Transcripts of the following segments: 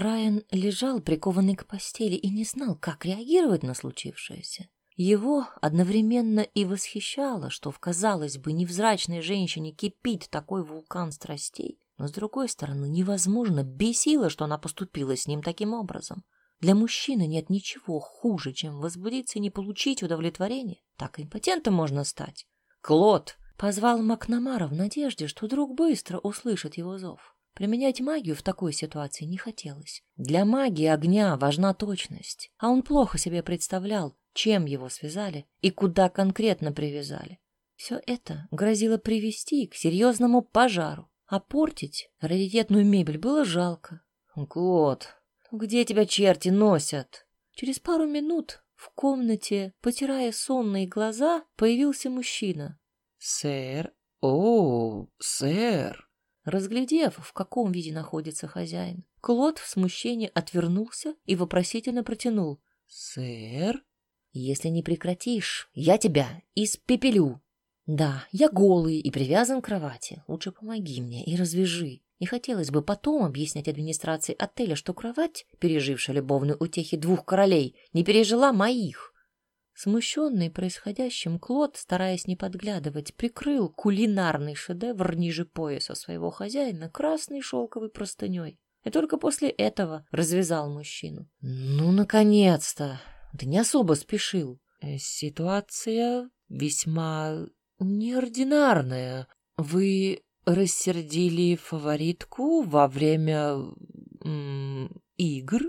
Райан лежал прикованный к постели и не знал, как реагировать на случившееся. Его одновременно и восхищало, что в, казалось бы, невзрачной женщине кипит такой вулкан страстей, но, с другой стороны, невозможно бесило, что она поступила с ним таким образом. Для мужчины нет ничего хуже, чем возбудиться и не получить удовлетворение. Так импотентом можно стать. Клод позвал Макнамара в надежде, что друг быстро услышит его зов. Применять магию в такой ситуации не хотелось. Для магии огня важна точность, а он плохо себе представлял, чем его связали и куда конкретно привязали. Все это грозило привести к серьезному пожару, а портить раритетную мебель было жалко. «Клод, где тебя черти носят?» Через пару минут в комнате, потирая сонные глаза, появился мужчина. «Сэр? О, сэр!» Разглядев, в каком виде находится хозяин, Клод в смущении отвернулся и вопросительно протянул. «Сэр?» «Если не прекратишь, я тебя испепелю!» «Да, я голый и привязан к кровати. Лучше помоги мне и развяжи. Не хотелось бы потом объяснять администрации отеля, что кровать, пережившая любовную утехи двух королей, не пережила моих. Смущенный происходящим, Клод, стараясь не подглядывать, прикрыл кулинарный шедевр ниже пояса своего хозяина красной шелковой простыней. И только после этого развязал мужчину. «Ну, наконец-то! Ты не особо спешил. Ситуация весьма неординарная. Вы рассердили фаворитку во время игр?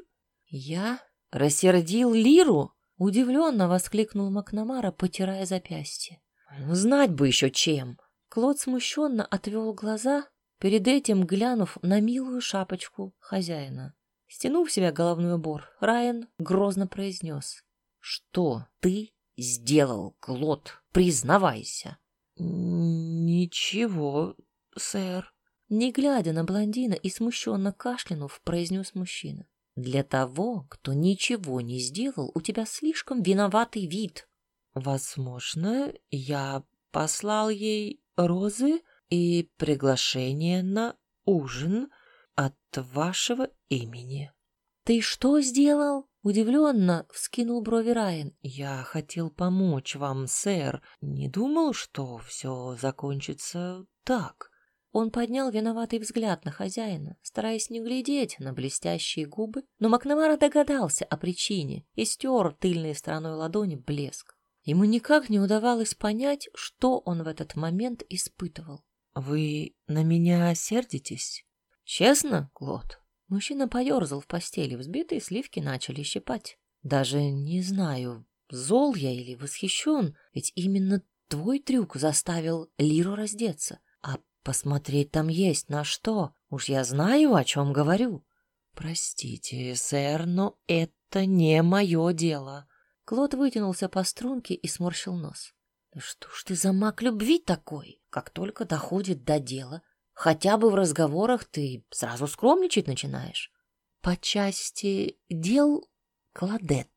Я рассердил Лиру? Удивленно воскликнул Макнамара, потирая запястье. Знать бы еще чем. Клод смущенно отвел глаза, перед этим глянув на милую шапочку хозяина. Стянув себя головной убор, Райан грозно произнес. «Что ты сделал, Клод? Признавайся!» «Ничего, сэр», не глядя на блондина и смущенно кашлянув, произнес мужчина. «Для того, кто ничего не сделал, у тебя слишком виноватый вид». «Возможно, я послал ей розы и приглашение на ужин от вашего имени». «Ты что сделал?» Удивленно вскинул брови Райан. «Я хотел помочь вам, сэр. Не думал, что все закончится так». Он поднял виноватый взгляд на хозяина, стараясь не глядеть на блестящие губы, но Макнамара догадался о причине и стер тыльной стороной ладони блеск. Ему никак не удавалось понять, что он в этот момент испытывал. «Вы на меня сердитесь?» «Честно, Клод?» Мужчина поерзал в постели, взбитые сливки начали щипать. Даже не знаю, зол я или восхищен, ведь именно твой трюк заставил Лиру раздеться. Посмотреть там есть на что. Уж я знаю, о чем говорю. Простите, сэр, но это не мое дело. Клод вытянулся по струнке и сморщил нос. Да что ж ты за маг любви такой? Как только доходит до дела, Хотя бы в разговорах ты сразу скромничать начинаешь. По части дел Кладет.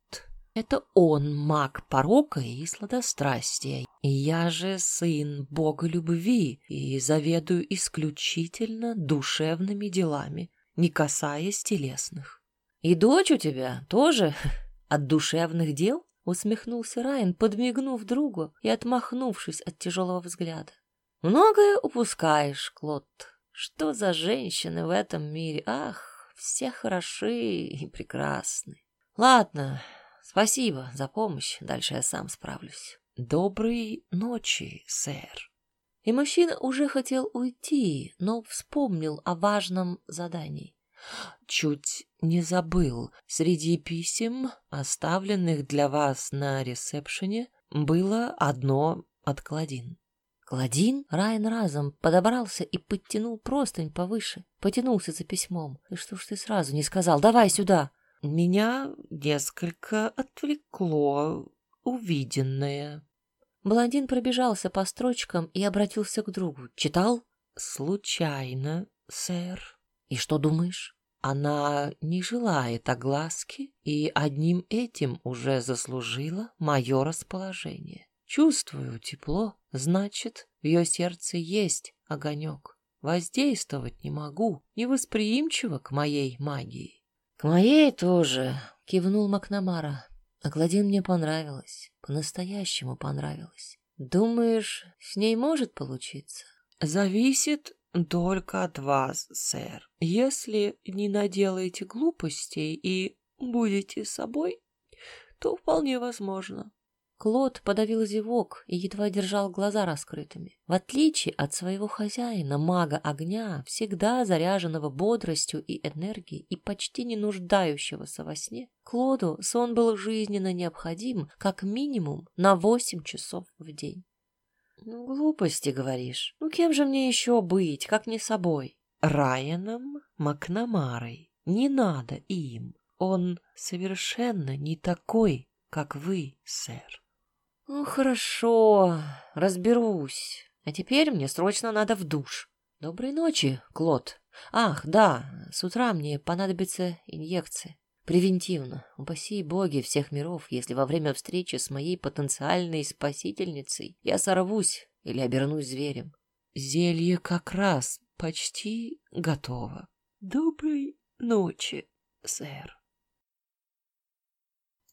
Это он маг порока и сладострастия. Я же сын бога любви и заведую исключительно душевными делами, не касаясь телесных. И дочь у тебя тоже от душевных дел? Усмехнулся Райан, подмигнув другу и отмахнувшись от тяжелого взгляда. Многое упускаешь, Клод. Что за женщины в этом мире? Ах, все хороши и прекрасны. Ладно, спасибо за помощь. Дальше я сам справлюсь. Доброй ночи, сэр. И мужчина уже хотел уйти, но вспомнил о важном задании. Чуть не забыл. Среди писем, оставленных для вас на ресепшене, было одно от Кладин. Кладин Райан разом подобрался и подтянул простынь повыше, потянулся за письмом. И что ж ты сразу не сказал? Давай сюда. Меня несколько отвлекло увиденное. Блондин пробежался по строчкам и обратился к другу. Читал? Случайно, сэр. И что думаешь? Она не желает огласки и одним этим уже заслужила мое расположение. Чувствую тепло, значит, в ее сердце есть огонек. Воздействовать не могу, невосприимчива к моей магии. Моей тоже, кивнул Макнамара. А Клодин мне понравилась, по-настоящему понравилась. Думаешь, с ней может получиться? Зависит только от вас, сэр. Если не наделаете глупостей и будете собой, то вполне возможно. Клод подавил зевок и едва держал глаза раскрытыми. В отличие от своего хозяина, мага огня, всегда заряженного бодростью и энергией и почти не нуждающегося во сне, Клоду сон был жизненно необходим как минимум на восемь часов в день. «Ну, глупости, говоришь. Ну, кем же мне еще быть, как не собой?» «Райаном Макнамарой. Не надо им. Он совершенно не такой, как вы, сэр». «Ну, хорошо, разберусь. А теперь мне срочно надо в душ. Доброй ночи, Клод. Ах, да, с утра мне понадобится инъекция. Превентивно. Упаси боги всех миров, если во время встречи с моей потенциальной спасительницей я сорвусь или обернусь зверем. Зелье как раз почти готово. Доброй ночи, сэр.